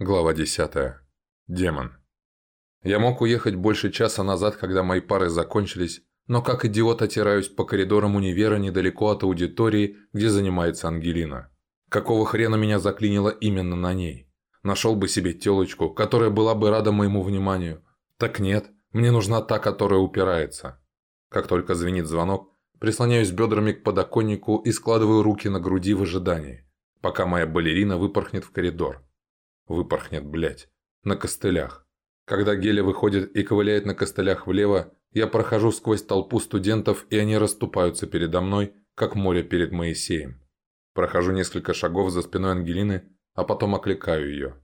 Глава 10. Демон. Я мог уехать больше часа назад, когда мои пары закончились, но как идиот отираюсь по коридорам универа недалеко от аудитории, где занимается Ангелина. Какого хрена меня заклинило именно на ней? Нашел бы себе телочку, которая была бы рада моему вниманию. Так нет, мне нужна та, которая упирается. Как только звенит звонок, прислоняюсь бедрами к подоконнику и складываю руки на груди в ожидании, пока моя балерина выпорхнет в коридор. Выпорхнет, блядь. На костылях. Когда Геля выходит и ковыляет на костылях влево, я прохожу сквозь толпу студентов, и они расступаются передо мной, как море перед Моисеем. Прохожу несколько шагов за спиной Ангелины, а потом окликаю ее.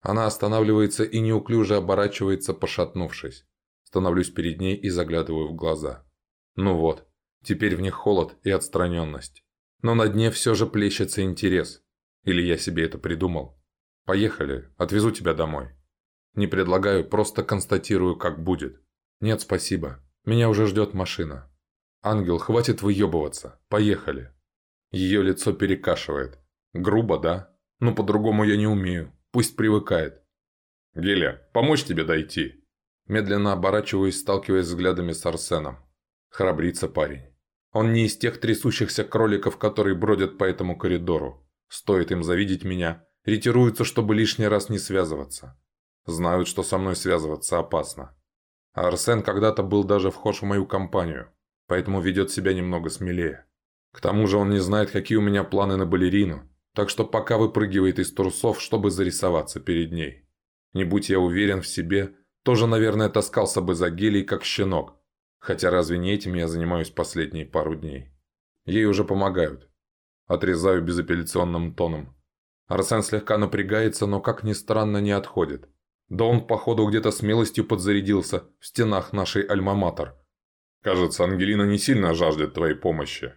Она останавливается и неуклюже оборачивается, пошатнувшись. Становлюсь перед ней и заглядываю в глаза. Ну вот, теперь в них холод и отстраненность. Но на дне все же плещется интерес. Или я себе это придумал. Поехали, отвезу тебя домой. Не предлагаю, просто констатирую, как будет. Нет, спасибо. Меня уже ждет машина. Ангел, хватит выебываться. Поехали. Ее лицо перекашивает. Грубо, да? Ну, по-другому я не умею. Пусть привыкает. Геля, помочь тебе дойти? Медленно оборачиваюсь, сталкиваясь взглядами с Арсеном. Храбрится парень. Он не из тех трясущихся кроликов, которые бродят по этому коридору. Стоит им завидеть меня, ретируются, чтобы лишний раз не связываться. Знают, что со мной связываться опасно. А Арсен когда-то был даже вхож в мою компанию, поэтому ведет себя немного смелее. К тому же он не знает, какие у меня планы на балерину, так что пока выпрыгивает из трусов, чтобы зарисоваться перед ней. Не будь я уверен в себе, тоже, наверное, таскался бы за гелий, как щенок. Хотя разве не этим я занимаюсь последние пару дней? Ей уже помогают. Отрезаю безапелляционным тоном. Арсен слегка напрягается, но, как ни странно, не отходит. Да он, походу, где-то смелостью подзарядился в стенах нашей альма-матер. Кажется, Ангелина не сильно жаждет твоей помощи.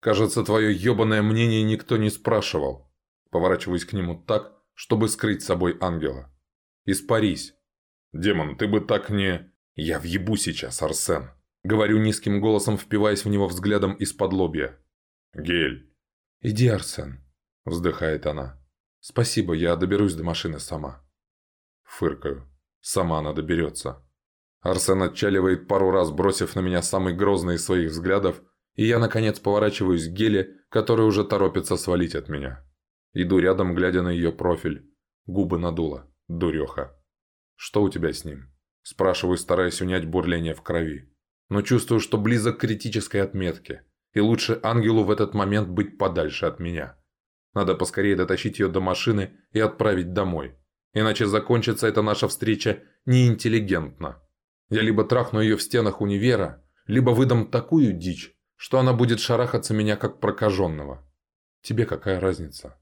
Кажется, твое ебаное мнение никто не спрашивал. Поворачиваюсь к нему так, чтобы скрыть собой ангела. Испарись. Демон, ты бы так не... Я въебу сейчас, Арсен. Говорю низким голосом, впиваясь в него взглядом из-под лобья. Гель. Иди, Арсен. – вздыхает она. «Спасибо, я доберусь до машины сама». Фыркаю. Сама она доберется. Арсен отчаливает пару раз, бросив на меня самый грозный из своих взглядов, и я, наконец, поворачиваюсь к Геле, который уже торопится свалить от меня. Иду рядом, глядя на ее профиль. Губы надула. Дуреха. «Что у тебя с ним?» Спрашиваю, стараясь унять бурление в крови. Но чувствую, что близок к критической отметке, и лучше ангелу в этот момент быть подальше от меня. Надо поскорее дотащить ее до машины и отправить домой. Иначе закончится эта наша встреча неинтеллигентно. Я либо трахну ее в стенах универа, либо выдам такую дичь, что она будет шарахаться меня как прокаженного. Тебе какая разница?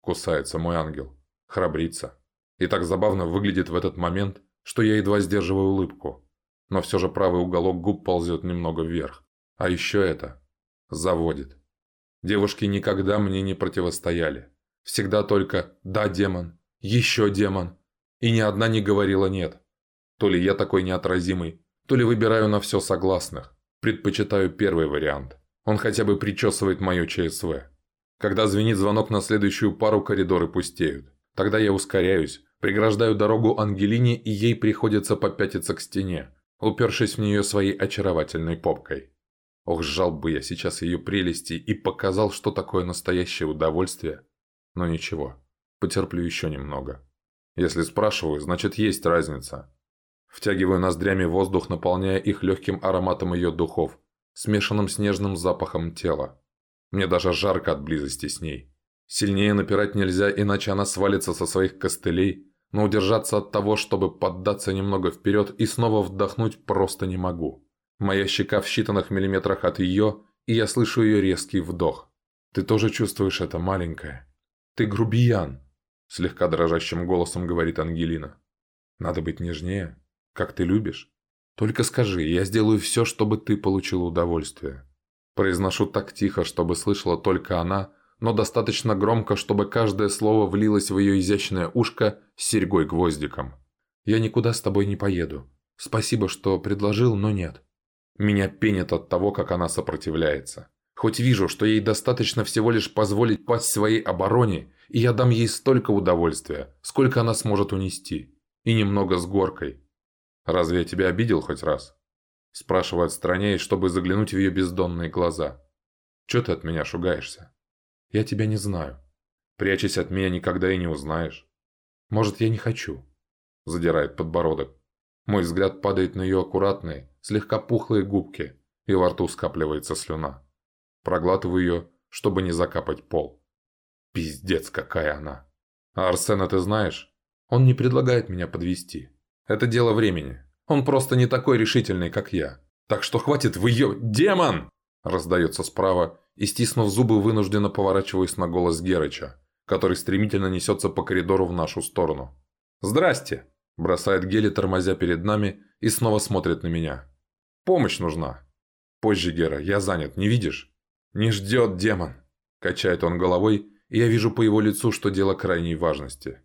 Кусается мой ангел. Храбрится. И так забавно выглядит в этот момент, что я едва сдерживаю улыбку. Но все же правый уголок губ ползет немного вверх. А еще это заводит. Девушки никогда мне не противостояли. Всегда только «да, демон», «еще демон». И ни одна не говорила «нет». То ли я такой неотразимый, то ли выбираю на все согласных. Предпочитаю первый вариант. Он хотя бы причесывает мое ЧСВ. Когда звенит звонок на следующую пару, коридоры пустеют. Тогда я ускоряюсь, преграждаю дорогу Ангелине, и ей приходится попятиться к стене, упершись в нее своей очаровательной попкой. Ох, сжал бы я сейчас ее прелести и показал, что такое настоящее удовольствие. Но ничего, потерплю еще немного. Если спрашиваю, значит есть разница. Втягиваю ноздрями воздух, наполняя их легким ароматом ее духов, смешанным с нежным запахом тела. Мне даже жарко от близости с ней. Сильнее напирать нельзя, иначе она свалится со своих костылей, но удержаться от того, чтобы поддаться немного вперед и снова вдохнуть, просто не могу. Моя щека в считанных миллиметрах от ее, и я слышу ее резкий вдох. «Ты тоже чувствуешь это, маленькая?» «Ты грубиян», – слегка дрожащим голосом говорит Ангелина. «Надо быть нежнее, как ты любишь. Только скажи, я сделаю все, чтобы ты получил удовольствие». Произношу так тихо, чтобы слышала только она, но достаточно громко, чтобы каждое слово влилось в ее изящное ушко с серьгой-гвоздиком. «Я никуда с тобой не поеду. Спасибо, что предложил, но нет. Меня пенит от того, как она сопротивляется. Хоть вижу, что ей достаточно всего лишь позволить пасть своей обороне, и я дам ей столько удовольствия, сколько она сможет унести. И немного с горкой. Разве я тебя обидел хоть раз? Спрашиваю, отстраняясь, чтобы заглянуть в ее бездонные глаза. Че ты от меня шугаешься? Я тебя не знаю. Прячась от меня, никогда и не узнаешь. Может, я не хочу? Задирает подбородок. Мой взгляд падает на ее аккуратные, слегка пухлые губки, и во рту скапливается слюна. Проглатываю ее, чтобы не закапать пол. Пиздец, какая она. А Арсена ты знаешь? Он не предлагает меня подвести. Это дело времени. Он просто не такой решительный, как я. Так что хватит в ее... Демон! Раздается справа, и, стиснув зубы, вынужденно поворачиваюсь на голос Герыча, который стремительно несется по коридору в нашу сторону. «Здрасте!» – бросает Гели, тормозя перед нами, и снова смотрит на меня. «Помощь нужна!» «Позже, Гера, я занят, не видишь?» «Не ждет демон!» – качает он головой, и я вижу по его лицу, что дело крайней важности.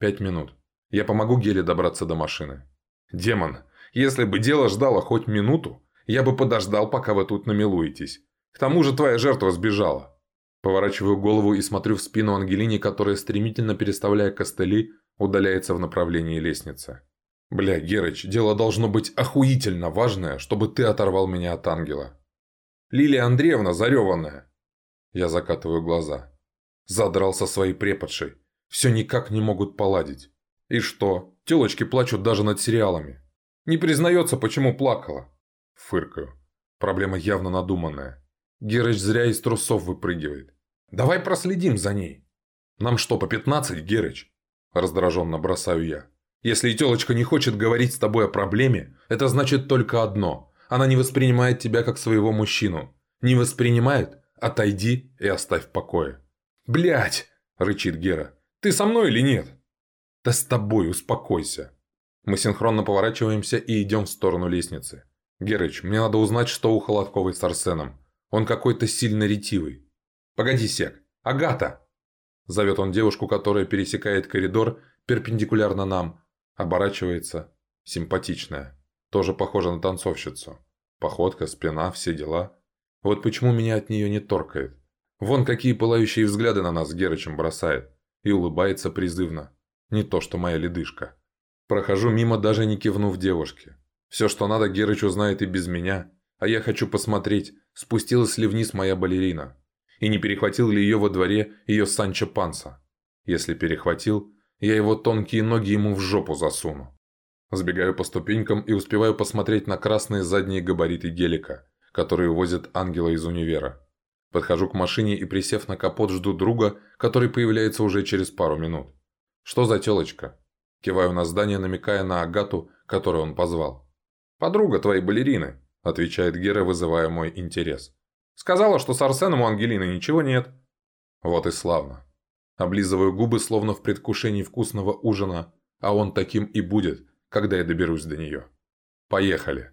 «Пять минут. Я помогу Геле добраться до машины». «Демон, если бы дело ждало хоть минуту, я бы подождал, пока вы тут намилуетесь. К тому же твоя жертва сбежала». Поворачиваю голову и смотрю в спину Ангелине, которая, стремительно переставляя костыли, удаляется в направлении лестницы. «Бля, Герыч, дело должно быть охуительно важное, чтобы ты оторвал меня от ангела. Лилия Андреевна зареванная!» Я закатываю глаза. Задрался своей преподшей. Все никак не могут поладить. И что? Телочки плачут даже над сериалами. Не признается, почему плакала. Фыркаю. Проблема явно надуманная. Герыч зря из трусов выпрыгивает. Давай проследим за ней. Нам что, по пятнадцать, Герыч? Раздраженно бросаю я. Если и телочка не хочет говорить с тобой о проблеме, это значит только одно. Она не воспринимает тебя как своего мужчину. Не воспринимает? Отойди и оставь в покое. Блять! рычит Гера. Ты со мной или нет? Да с тобой, успокойся. Мы синхронно поворачиваемся и идем в сторону лестницы. Герыч, мне надо узнать, что у Холодковой с Арсеном. Он какой-то сильно ретивый. Погоди, Сек. Агата! Зовет он девушку, которая пересекает коридор перпендикулярно нам. Оборачивается. Симпатичная. Тоже похожа на танцовщицу. Походка, спина, все дела. Вот почему меня от нее не торкает. Вон какие пылающие взгляды на нас Герычем бросает. И улыбается призывно. Не то, что моя ледышка. Прохожу мимо, даже не кивнув девушке. Все, что надо, Герыч узнает и без меня. А я хочу посмотреть, спустилась ли вниз моя балерина. И не перехватил ли ее во дворе ее Санчо Панса. Если перехватил, я его тонкие ноги ему в жопу засуну. Сбегаю по ступенькам и успеваю посмотреть на красные задние габариты гелика, которые увозят ангела из универа. Подхожу к машине и, присев на капот, жду друга, который появляется уже через пару минут. «Что за телочка?» Киваю на здание, намекая на Агату, которую он позвал. «Подруга твоей балерины», – отвечает Гера, вызывая мой интерес. «Сказала, что с Арсеном у Ангелины ничего нет». Вот и славно. Облизываю губы, словно в предвкушении вкусного ужина, а он таким и будет – когда я доберусь до нее. Поехали.